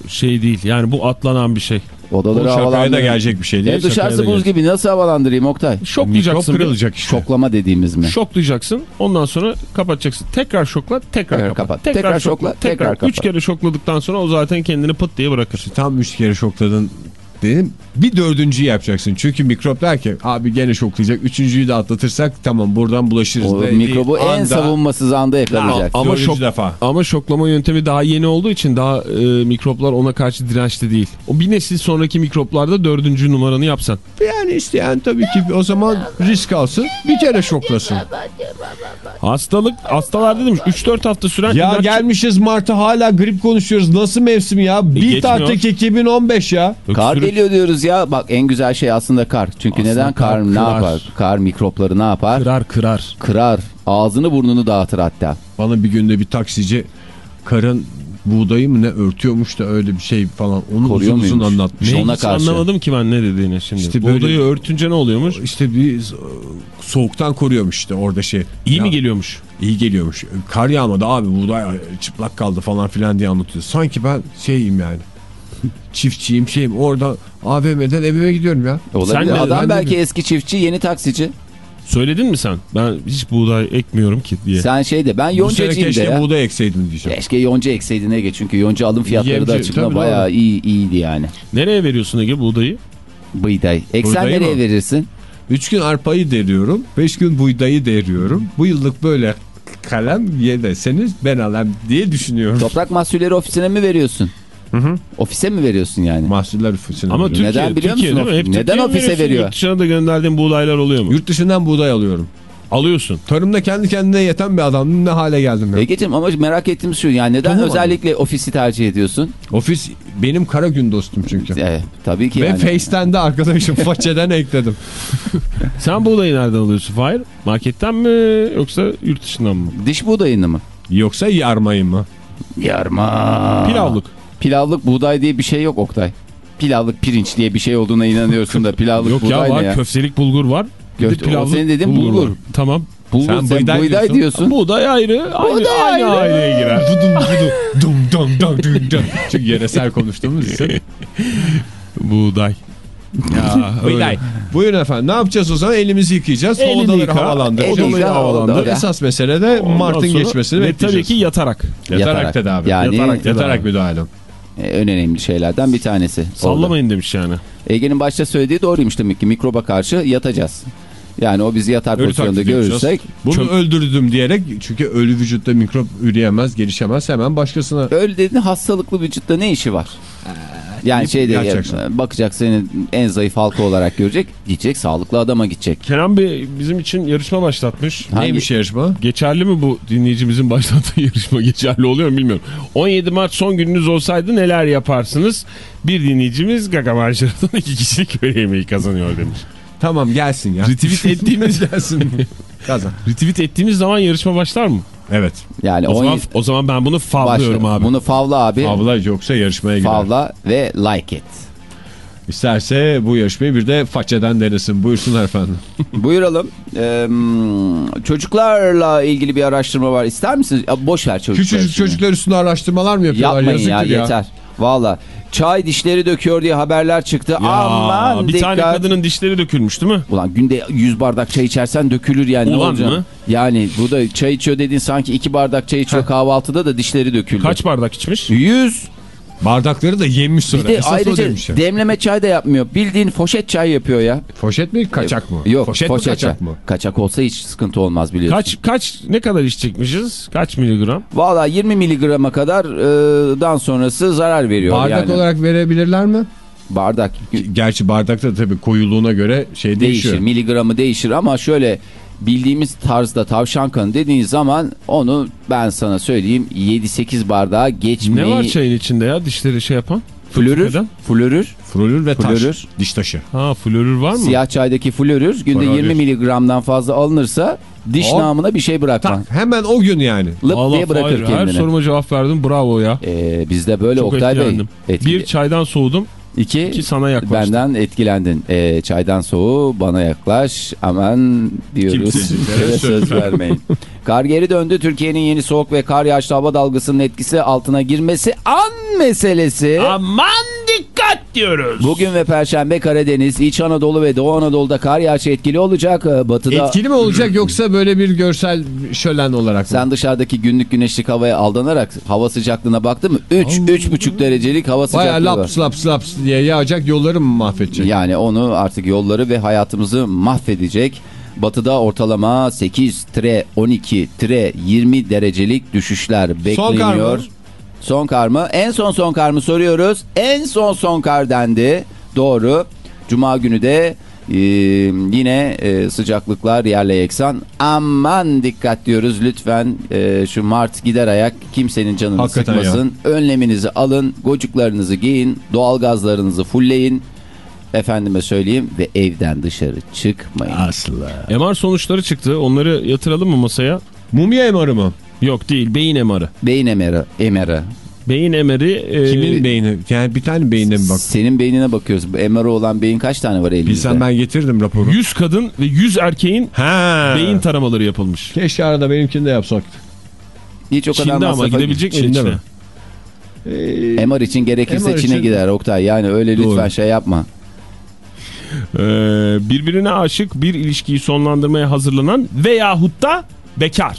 e, şey değil yani bu atlanan bir şey. Bu Odaları şakaya da havalandırın. gelecek bir şey E değil. dışarısı şakaya da buz gibi nasıl havalandırayım Oktay? Mikrop Şoklayacaksın. bir. kırılacak işte. Şoklama dediğimiz mi? Şoklayacaksın. Ondan sonra kapatacaksın. Tekrar şokla, tekrar, Tekrar kapat. kapat. Tekrar, Tekrar şokla, şokla, tekrar. tekrar kapat. Üç kere şokladıktan sonra o zaten kendini pıt diye bırakır. Tam üç kere şokladın dedim. Bir dördüncüyü yapacaksın. Çünkü mikrop der ki abi gene şoklayacak. Üçüncüyü de atlatırsak tamam buradan bulaşırız. O ve mikrobu en anda- savunmasız anda yakalayacaksın. Ama Dördüncü şok- defa. Ama şoklama yöntemi daha yeni olduğu için daha e, mikroplar ona karşı dirençli değil. O bir nesil sonraki mikroplarda dördüncü numaranı yapsan. Yani isteyen tabii ki o zaman risk alsın. Bir kere şoklasın. Hastalık, hastalarda demiş 3-4 hafta süren Ya ilaç- gelmişiz Mart'a hala grip konuşuyoruz. Nasıl mevsim ya? Bir geçmiyor. taktik 2015 ya. Kar Öksürük- geliyor diyoruz ya. Bak en güzel şey aslında kar. Çünkü Aslında neden kar, kar ne kırar. yapar? Kar mikropları ne yapar? Kırar kırar. Kırar. Ağzını burnunu dağıtır hatta. Bana bir günde bir taksici karın buğdayı mı ne örtüyormuş da öyle bir şey falan. Onu Koruyor uzun uzun anlatmış. Ne? Ona karşı. anlamadım ki ben ne dediğini şimdi. İşte Buğdayı böyle- örtünce ne oluyormuş? İşte bir soğuktan koruyormuş işte orada şey. İyi Ya, mi geliyormuş? İyi geliyormuş. Kar yağmadı abi buğday çıplak kaldı falan filan diye anlatıyor. Sanki ben şeyim yani. Çiftçiyim şeyim orada AVM'den evime gidiyorum ya. Olabilir. Sen Adam ben belki eski çiftçi, yeni taksici. Söyledin mi sen? Ben hiç buğday ekmiyorum ki diye. Sen şey de ben yoncacıyım de keşke ya. buğday ekseydim diyeceğim. Keşke yonca ekseydin Ege çünkü yonca alım fiyatları da Yemci, açıkla tabii bayağı doğru. iyi iyiydi yani. Nereye veriyorsun Ege buğdayı? Bıyday. Eksen Buğdayı nereye mı? verirsin? Üç gün arpayı deriyorum. Beş gün buğdayı deriyorum. Bu yıllık böyle kalem ye deseniz ben alayım diye düşünüyorum. Toprak mahsulleri ofisine mi veriyorsun? Ofise mi veriyorsun yani? Mahsuller üfürsün. Ama Türkiye, Neden biliyor Türkiye musun? Hep Neden ofise veriyor? Yurt dışına da gönderdiğin buğdaylar oluyor mu? Yurt dışından buğday alıyorum. Alıyorsun. Tarımda kendi kendine yeten bir adamdım ne hale geldim ya. Ege'ciğim ama merak ettiğimiz şu yani neden Tamam özellikle ofisi tercih ediyorsun? Ofis benim kara gün dostum çünkü. Evet, tabii ki Ve yani. Face'ten de arkadaşım façeden ekledim. Sen buğdayı nereden alıyorsun Fahir? Marketten mi yoksa yurt dışından mı? Diş buğdayını mı? Yoksa yarmayı mı? Yarma. Pilavlık. Pilavlık buğday diye bir şey yok Oktay. Pilavlık pirinç diye bir şey olduğuna inanıyorsun da pilavlık Yok buğday ya var ne ya? köftelik bulgur var. Köfte- pilavlık senin dediğin bulgur. var. Tamam. Bulgur, Sen sen, buğday buğday, diyorsun. diyorsun. Buğday ayrı. Aynı, Buğday aynı ayrı. aileye girer. Dum dum dum dum dum dum. Çünkü yöresel konuştuğumuz için. Buğday. Ya, Buyurun efendim ne yapacağız o zaman elimizi yıkayacağız. Elini Odaları yıka, havalandıracağız. yıka, havalandır. odaları. Esas mesele de Ondan Mart'ın geçmesini Ve bekleyeceğiz. tabii ki yatarak. Yatarak, Yatarak. tedavi. Yani- yatarak, Yatarak yatarak müdahale. E, en önemli şeylerden bir tanesi. Orada. Sallamayın demiş yani. Ege'nin başta söylediği doğruymuş demek ki mikroba karşı yatacağız. Yani o bizi yatar Ölü pozisyonda görürsek Bunu Çöp- öldürdüm diyerek çünkü ölü vücutta mikrop üreyemez, gelişemez hemen başkasına öyle dediğin hastalıklı vücutta ne işi var? Yani şey de yatacaksın. bakacak senin en zayıf halka olarak görecek. Gidecek sağlıklı adama gidecek. Kenan Bey bizim için yarışma başlatmış. Hangi- neymiş yarışma? Geçerli mi bu dinleyicimizin başlattığı yarışma? Geçerli oluyor mu bilmiyorum. 17 Mart son gününüz olsaydı neler yaparsınız? Bir dinleyicimiz Gaga Marjara'dan iki kişilik öğle yemeği kazanıyor demiş. Tamam gelsin ya. Retweet ettiğimiz gelsin. Kazan. retweet ettiğimiz zaman yarışma başlar mı? Evet. Yani O zaman, 17 o zaman ben bunu favlıyorum başla. abi. Bunu favla abi. Favla yoksa yarışmaya gider. Favla ve like it. İsterse bu yarışmayı bir de façeden denesin. Buyursunlar efendim. Buyuralım. Ee, çocuklarla ilgili bir araştırma var. İster misiniz? Ya, boş ver çocuklar. Küçücük çocuklar üstünde araştırmalar mı yapıyorlar? Yapmayın ya, Yazıktır yeter. Valla. Çay dişleri döküyor diye haberler çıktı. Ya, Aman bir dikkat. tane kadının dişleri dökülmüş değil mi? Ulan günde 100 bardak çay içersen dökülür yani. ne Ulan olacak? mı? Yani bu da çay içiyor dediğin sanki 2 bardak çay içiyor kahvaltıda da dişleri döküldü. Kaç bardak içmiş? 100. Bardakları da yemiş sonra. Bir de Esas ayrıca demleme çay da yapmıyor. Bildiğin foşet çay yapıyor ya. Foşet mi kaçak mı? Yok Foşet, foşet, mi kaçak çay. mı? Kaçak olsa hiç sıkıntı olmaz biliyorsun. Kaç kaç ne kadar içecekmişiz? Kaç miligram? Valla 20 miligrama kadar e, dan sonrası zarar veriyor. Bardak yani. olarak verebilirler mi? Bardak Gerçi bardakta tabii koyuluğuna göre şey değişir. değişiyor. Miligramı değişir ama şöyle bildiğimiz tarzda tavşan kanı dediğin zaman onu ben sana söyleyeyim 7-8 bardağa geçmeyi... Ne var çayın içinde ya dişleri şey yapan? Florür, Fıtıkeden? florür, Florür ve taş. Florür. Diş taşı. Ha florür var mı? siyah çaydaki florür günde Florür. 20 miligramdan fazla alınırsa diş O- namına bir şey bırakma. Tak, hemen o gün yani. Lıp Allah diye bırakır hayır, Her kendini. soruma cevap verdim bravo ya. Ee, bizde böyle Çok Oktay Bey. etkilendim. Etkili. Bir çaydan soğudum. İki, iki sana yaklaştım. Benden etkilendin. Ee, çaydan soğu bana yaklaş. Aman diyoruz. Söz söz vermeyin. Kar geri döndü. Türkiye'nin yeni soğuk ve kar yağışlı hava dalgasının etkisi altına girmesi an meselesi. Aman dikkat diyoruz. Bugün ve Perşembe Karadeniz, İç Anadolu ve Doğu Anadolu'da kar yağışı etkili olacak. Ee, Batıda Etkili mi olacak yoksa böyle bir görsel şölen olarak mı? sen dışarıdaki günlük güneşlik havaya aldanarak hava sıcaklığına baktın mı? 3 3,5 derecelik hava sıcaklığı Baya var. laps laps laps diye yağacak yolları mı mahvedecek? Yani onu artık yolları ve hayatımızı mahvedecek. Batıda ortalama 8-12-20 derecelik düşüşler bekleniyor. kar mı? Son kar mı? En son son kar mı soruyoruz. En son son kar dendi. Doğru. Cuma günü de e, yine e, sıcaklıklar yerle yeksan. Aman dikkat diyoruz lütfen e, şu Mart gider ayak kimsenin canını Hakikaten sıkmasın. Önleminizi alın, gocuklarınızı giyin, doğalgazlarınızı fullleyin. Efendime söyleyeyim ve evden dışarı çıkmayın. Asla. MR sonuçları çıktı. Onları yatıralım mı masaya? Mumya emarı mı? Yok değil. Beyin MR'ı. Beyin emeri. emeri. Beyin MR'i e, Kimin beyni? Yani bir tane beynine mi bak? Senin beynine bakıyoruz. Bu MR'ı olan beyin kaç tane var elinizde? Bilsem ben getirdim raporu. 100 kadın ve 100 erkeğin Ha. beyin taramaları yapılmış. Keşke arada benimkini de yapsak. Hiç o kadar Çin'de ama gidebilecek mi Çin'de mi? MR için gerekirse MR Çin'e için- gider Oktay. Yani öyle lütfen Doğru. şey yapma. Ee, birbirine aşık bir ilişkiyi sonlandırmaya hazırlanan veyahut da bekar.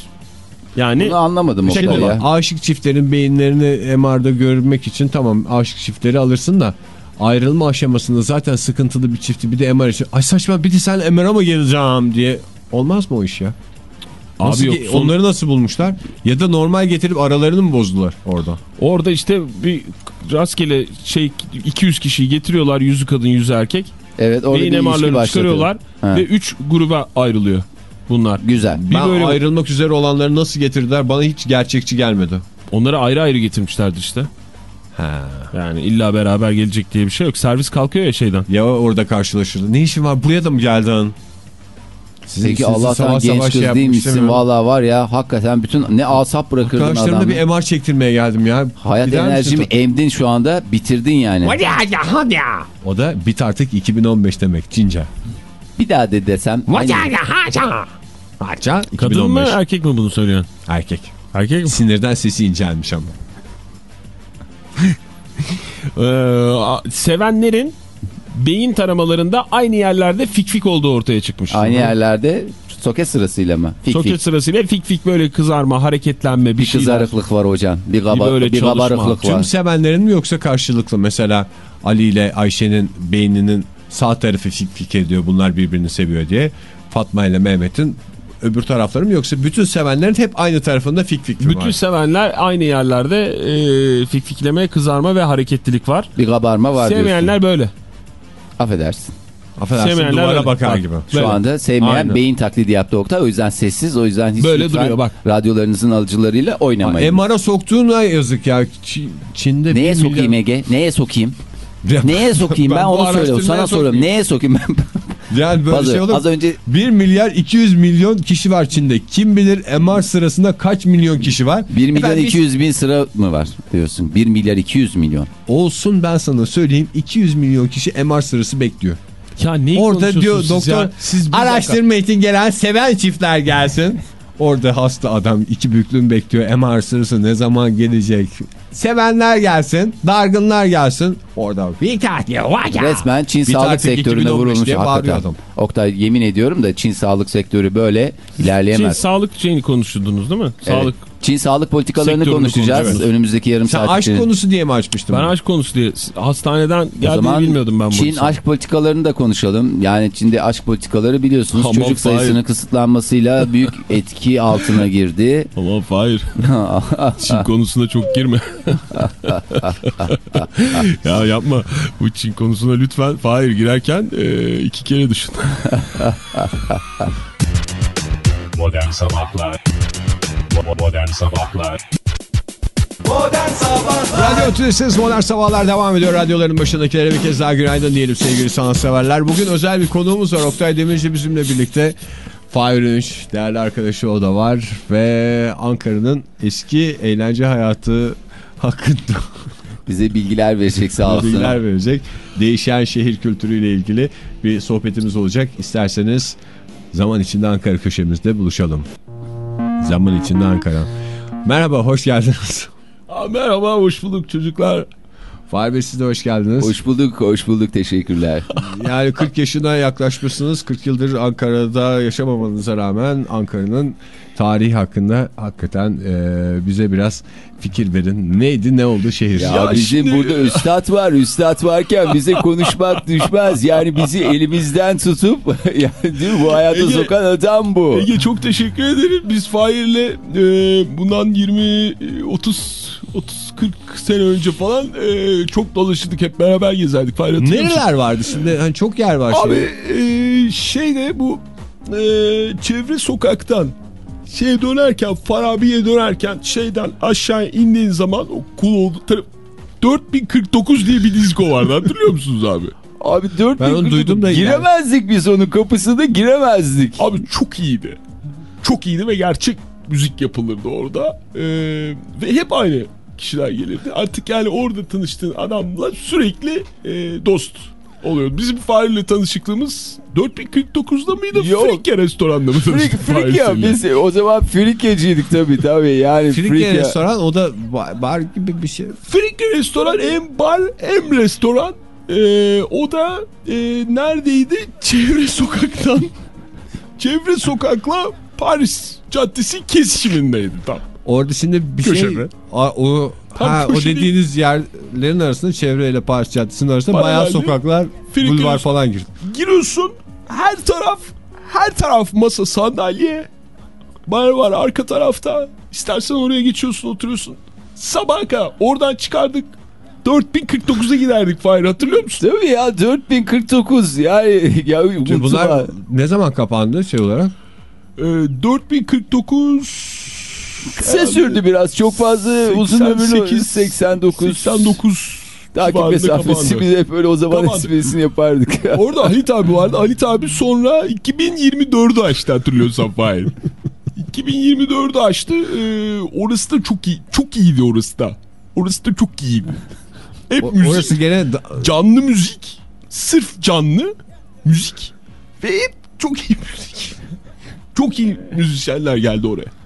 Yani Bunu anlamadım şey de var. ya. Aşık çiftlerin beyinlerini MR'da görmek için tamam aşık çiftleri alırsın da ayrılma aşamasında zaten sıkıntılı bir çifti bir de MR için. Ay saçma bir de sen MR'a mı geleceğim diye olmaz mı o iş ya? Nasıl Abi yok, ge- son- Onları nasıl bulmuşlar? Ya da normal getirip aralarını mı bozdular orada? orada işte bir rastgele şey 200 kişiyi getiriyorlar yüzü kadın yüzü erkek. Evet orada bir Beyin ilişki MR'larını çıkarıyorlar Ha. ve 3 gruba ayrılıyor bunlar. Güzel. Bir ben böyle- ayrılmak üzere olanları nasıl getirdiler bana hiç gerçekçi gelmedi. Onları ayrı ayrı getirmişlerdi işte. Yani illa beraber gelecek diye bir şey yok. Servis kalkıyor ya şeyden. Ya orada karşılaşırdı. Ne işin var buraya da mı geldin? Sizin, Peki Allah'tan sabah genç sabah kız şey yapmak değil misin? istemiyorum. Valla var ya hakikaten bütün ne asap bırakırdın adamı. bir MR çektirmeye geldim ya. Hayat Gider misin enerjimi tabii? emdin şu anda bitirdin yani. O da bit artık 2015 demek Cinca. Bir daha de desem. Haça Kadın mı 2015. erkek mi bunu söyleyen? Erkek. Erkek mi? Sinirden sesi incelmiş ama. Ee, sevenlerin beyin taramalarında aynı yerlerde fik fik olduğu ortaya çıkmış. Aynı yerlerde soket sırasıyla mı? Fik Soket fik. sırasıyla fik fik böyle kızarma, hareketlenme bir, Bir şeyler. kızarıklık var hocam. Bir, kaba, Bir böyle bir kabarıklık Tüm var. sevenlerin mi yoksa karşılıklı mesela Ali ile Ayşe'nin beyninin sağ tarafı fik fik ediyor bunlar birbirini seviyor diye. Fatma ile Mehmet'in öbür tarafları mı yoksa bütün sevenlerin hep aynı tarafında fik fik mi Bütün var? sevenler aynı yerlerde e, fik fikleme, kızarma ve hareketlilik var. Bir kabarma var diyorsun. Sevmeyenler böyle. Affedersin. Affedersin Sevmeyenler duvara böyle. bakar Bak. gibi. Şu Böyle. anda sevmeyen Aynen. beyin taklidi yaptı Oktay. O yüzden sessiz. O yüzden hiç Böyle duruyor, bak. radyolarınızın alıcılarıyla oynamayın. MR'a soktuğuna yazık ya. Ç- Çin'de Neye sokayım milyar- Ege? Neye sokayım? Neye sokayım ben, Ben onu söylüyorum. Sana soruyorum. Neye sokayım ben? Yani böyle Az, şey olur. az önce 1 milyar 200 milyon kişi var Çin'de. Kim bilir MR sırasında kaç milyon kişi var? 1 milyon Efendim, 200 bin sıra mı var diyorsun? 1 milyar 200 milyon. Olsun ben sana söyleyeyim 200 milyon kişi MR sırası bekliyor. Ya ne Orada diyor siz doktor ya? Siz araştırma için gelen seven çiftler gelsin. Orada hasta adam iki büklüm bekliyor. MR sırası ne zaman gelecek? Sevenler gelsin, dargınlar gelsin. Orada bir tane Resmen Çin Bir sağlık sektörüne 2015 vurulmuş hakikaten. Oktay yemin ediyorum da Çin sağlık sektörü böyle Çin ilerleyemez. sağlık şeyini konuşuyordunuz değil mi? Evet. Sağlık. Çin sağlık politikalarını Sektörünü konuşacağız konuşacağız. önümüzdeki yarım Sen saat aşk içinde. konusu diye mi açmıştın? Ben bunu? aşk konusu diye hastaneden geldiğini bilmiyordum ben bunu. Çin aşk politikalarını da konuşalım. Yani Çin'de aşk politikaları biliyorsunuz Aman çocuk Fahir. sayısının kısıtlanmasıyla büyük etki altına girdi. Ama hayır. Çin konusuna çok girme. ya yapma. Bu Çin konusuna lütfen Fahir girerken e, iki kere düşün. Modern Sabahlar Modern Sabahlar Modern Sabahlar Radyo Tülesi'niz Modern Sabahlar devam ediyor. Radyoların başındakilere bir kez daha günaydın diyelim sevgili sanatseverler. Bugün özel bir konuğumuz var. Oktay Demirci bizimle birlikte. Fahir Ünç, değerli arkadaşı o da var. Ve Ankara'nın eski eğlence hayatı hakkında Bize bilgiler verecek sağ olsun. bilgiler verecek. Değişen şehir kültürüyle ilgili bir sohbetimiz olacak. İsterseniz zaman içinde Ankara köşemizde buluşalım. Zaman içinde Ankara. Merhaba, hoş geldiniz. Aa, merhaba, hoş bulduk çocuklar. Fahir Bey siz de hoş geldiniz. Hoş bulduk, hoş bulduk. Teşekkürler. Yani 40 yaşına yaklaşmışsınız. 40 yıldır Ankara'da yaşamamanıza rağmen Ankara'nın tarihi hakkında hakikaten e, bize biraz fikir verin. Neydi ne oldu şehir? Ya, Ya bizim şimdi- burada üstad var. Üstad varken bize konuşmak düşmez. Yani bizi elimizden tutup yani değil mi? bu hayata Ege- sokan adam bu. Ege çok teşekkür ederim. Biz Fahir'le e, bundan 20 e, 30 30 40 sene önce falan e, çok dolaşırdık. Hep beraber gezerdik. Fahir? Nereler vardı şimdi? Hani çok yer var. Abi e, şeyde bu e, çevre sokaktan şeye dönerken Farabi'ye dönerken şeyden aşağı indiğin zaman o kul oldu taraf 4049 diye bir disko vardı hatırlıyor musunuz abi? Abi 4 Ben onu duydum da giremezdik biz onun kapısına giremezdik. Abi çok iyiydi. Çok iyiydi ve gerçek müzik yapılırdı orada. Ee, ve hep aynı kişiler gelirdi. Artık yani orada tanıştığın adamla sürekli e, dost oluyor. Bizim Fahir'le tanışıklığımız 4049'da mıydı? Yok. Frike restoranda mı tanıştık frik Fahir ya seninle? biz o zaman frikeciydik tabii tabii yani frikye. restoran o da bar, bar gibi bir şey. Frike restoran hem bar hem restoran. Ee, o da e, neredeydi? Çevre sokaktan. Çevre sokakla Paris Caddesi kesişimindeydi tam. Orada şimdi bir şey Köşede. A- o Tam ha, o dediğiniz yerlerin arasında çevreyle Paris Caddesi'nin arasında bayağı Paralelde sokaklar, bulvar falan girdi. Giriyorsun her taraf her taraf masa sandalye bar var arka tarafta istersen oraya geçiyorsun oturuyorsun sabaha kadar oradan çıkardık 4049'a giderdik Fahir hatırlıyor musun? Tabii ya 4049 yani ya Bunlar unutma. ne zaman kapandı şey olarak? Ee, 4049 Kısa sürdü biraz çok fazla uzun ömürlü 88, 89 89 takip mesafesi kapandı. biz hep böyle o zaman Kapandı. esprisini yapardık. Orada Halit abi vardı. Halit abi sonra 2024'ü açtı hatırlıyorsan Fahir. 2024'ü açtı. Ee, orası da çok iyi. Çok iyiydi orası da. Orası da çok iyiydi. Hep O- müzik. Orası gene Canlı müzik. Sırf canlı müzik. Ve hep çok iyi müzik. Çok iyi müzisyenler geldi oraya.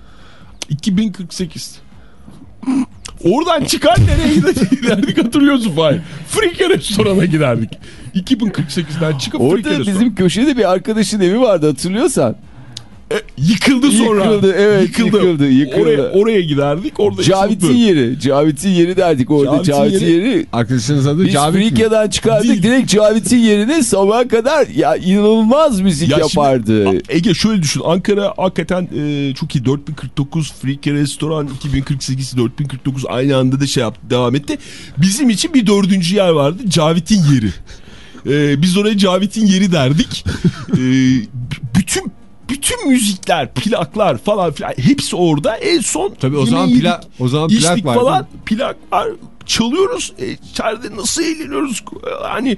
2048. Oradan çıkar nereye giderdik hatırlıyorsun Fahir. Frike restorana giderdik. 2048'den çıkıp Frike Orada restoran. bizim köşede bir arkadaşın evi vardı hatırlıyorsan. E, yıkıldı sonra. Yıkıldı, evet, yıkıldı, yıkıldı. Oraya, oraya giderdik. Orada Cavit'in yeri. Cavit'in yeri derdik orada. Cavit'in yeri- yeri. Arkadaşınız adı Biz Cavit mi? Frikya'dan çıkardık Değil. direkt Cavit'in yerine sabaha kadar ya inanılmaz müzik Ya şimdi, yapardı. A- Ege şöyle düşün. Ankara hakikaten e, çok iyi. 4049 Frike Restoran 2048 4049 aynı anda da şey yaptı devam etti. Bizim için bir dördüncü yer vardı. Cavit'in yeri. E, biz oraya Cavit'in yeri derdik. E, b- bütün müzikler, plaklar falan filan hepsi orada. En son Tabii o zaman yedik, pla- o zaman plak vardı. falan. Plak var. Çalıyoruz. E, içeride nasıl eğleniyoruz? Hani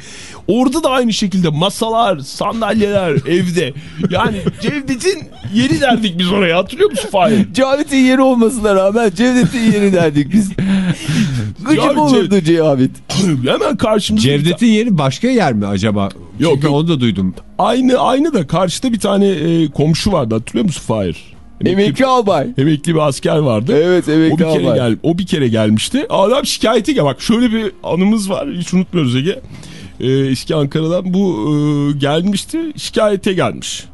orada da aynı şekilde masalar, sandalyeler evde. Yani Cevdet'in yeri derdik biz oraya. Hatırlıyor musun Fahir? Cavit'in yeri olmasına rağmen Cevdet'in yeri derdik biz. Gıcık olurdu Cavit. Hemen karşımızda Cevdet'in yeri başka yer mi acaba? Yok, Çünkü yok. onu da duydum. aynı aynı da karşıda bir tane e, komşu vardı. Hatırlıyor musun Fahir? Emekli albay. Emekli bir asker vardı. Evet O emekli bir kere albay. gel, o bir kere gelmişti. Adam şikayete gel. Bak şöyle bir anımız var. Hiç unutmuyoruz Ege. Ee, eski Ankara'dan bu e, gelmişti. Şikayete gelmiş.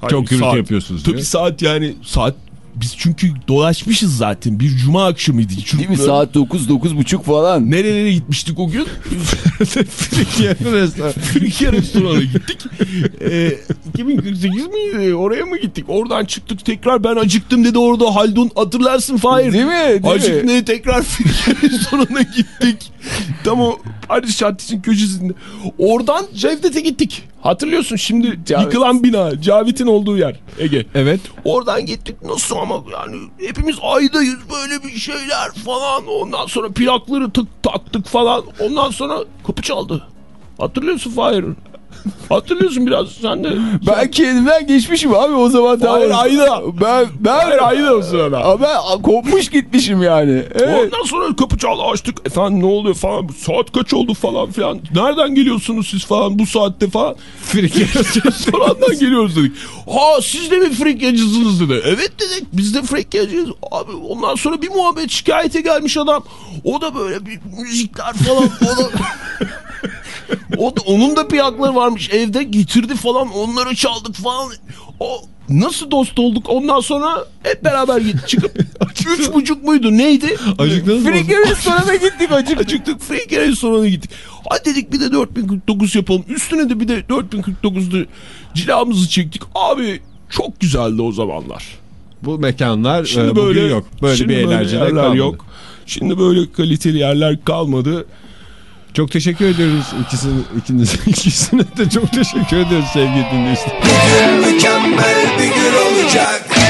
Hani Çok gürültü saat- yapıyorsunuz Tabii diye. saat yani saat biz çünkü dolaşmışız zaten. Bir cuma akşamıydı. Hiç Değil mi saat 9 9 buçuk falan. Nerelere gitmiştik o gün? Frikiye restoran. Frikiye restorana gittik. Ee, 2048 miydi? Oraya mı gittik? Oradan çıktık tekrar ben acıktım dedi orada Haldun hatırlarsın Fahir. Değil mi? Değil Acık mi? ne tekrar Frikiye restorana gittik. Tam o Paris Caddesi'nin köşesinde. Oradan Cevdet'e gittik. Hatırlıyorsun şimdi Cavit. yıkılan bina. Cavit'in olduğu yer Ege. Evet. Oradan gittik nasıl ama yani hepimiz aydayız böyle bir şeyler falan. Ondan sonra plakları tık taktık falan. Ondan sonra kapı çaldı. Hatırlıyorsun Fahir. Hatırlıyorsun biraz sen de. Ben kendimden geçmişim abi o zaman. daha- Hayır, ayda. Ben, ben, Hayır ayda o sırada. Ama ben kopmuş gitmişim yani. Evet. Ondan sonra kapı çaldı açtık. Efendim ne oluyor falan. Saat kaç oldu falan filan. Nereden geliyorsunuz siz falan bu saatte falan. Frikiye Restorandan geliyoruz dedik. Ha siz de mi frekyacısınız dedi. Evet dedik biz de frekyacıyız. Abi ondan sonra bir muhabbet şikayete gelmiş adam. O da böyle bir müzikler falan. O da... o da, onun da plakları varmış evde getirdi falan onları çaldık falan. O nasıl dost olduk ondan sonra hep beraber gittik çıkıp üç buçuk muydu neydi? Acıktınız mı? Friki restorana gittik acık. Acıktık Freke restorana gittik. Hadi dedik bir de 4049 yapalım. Üstüne de bir de 4049'da cilamızı çektik. Abi çok güzeldi o zamanlar. Bu mekanlar Şimdi e, böyle yok. Böyle bir kalmadı. yok. Şimdi böyle kaliteli yerler kalmadı. Çok teşekkür ediyoruz ikisine, ikiniz, ikisine de çok teşekkür ediyoruz sevgili dinleyiciler. Mükemmel bir gün olacak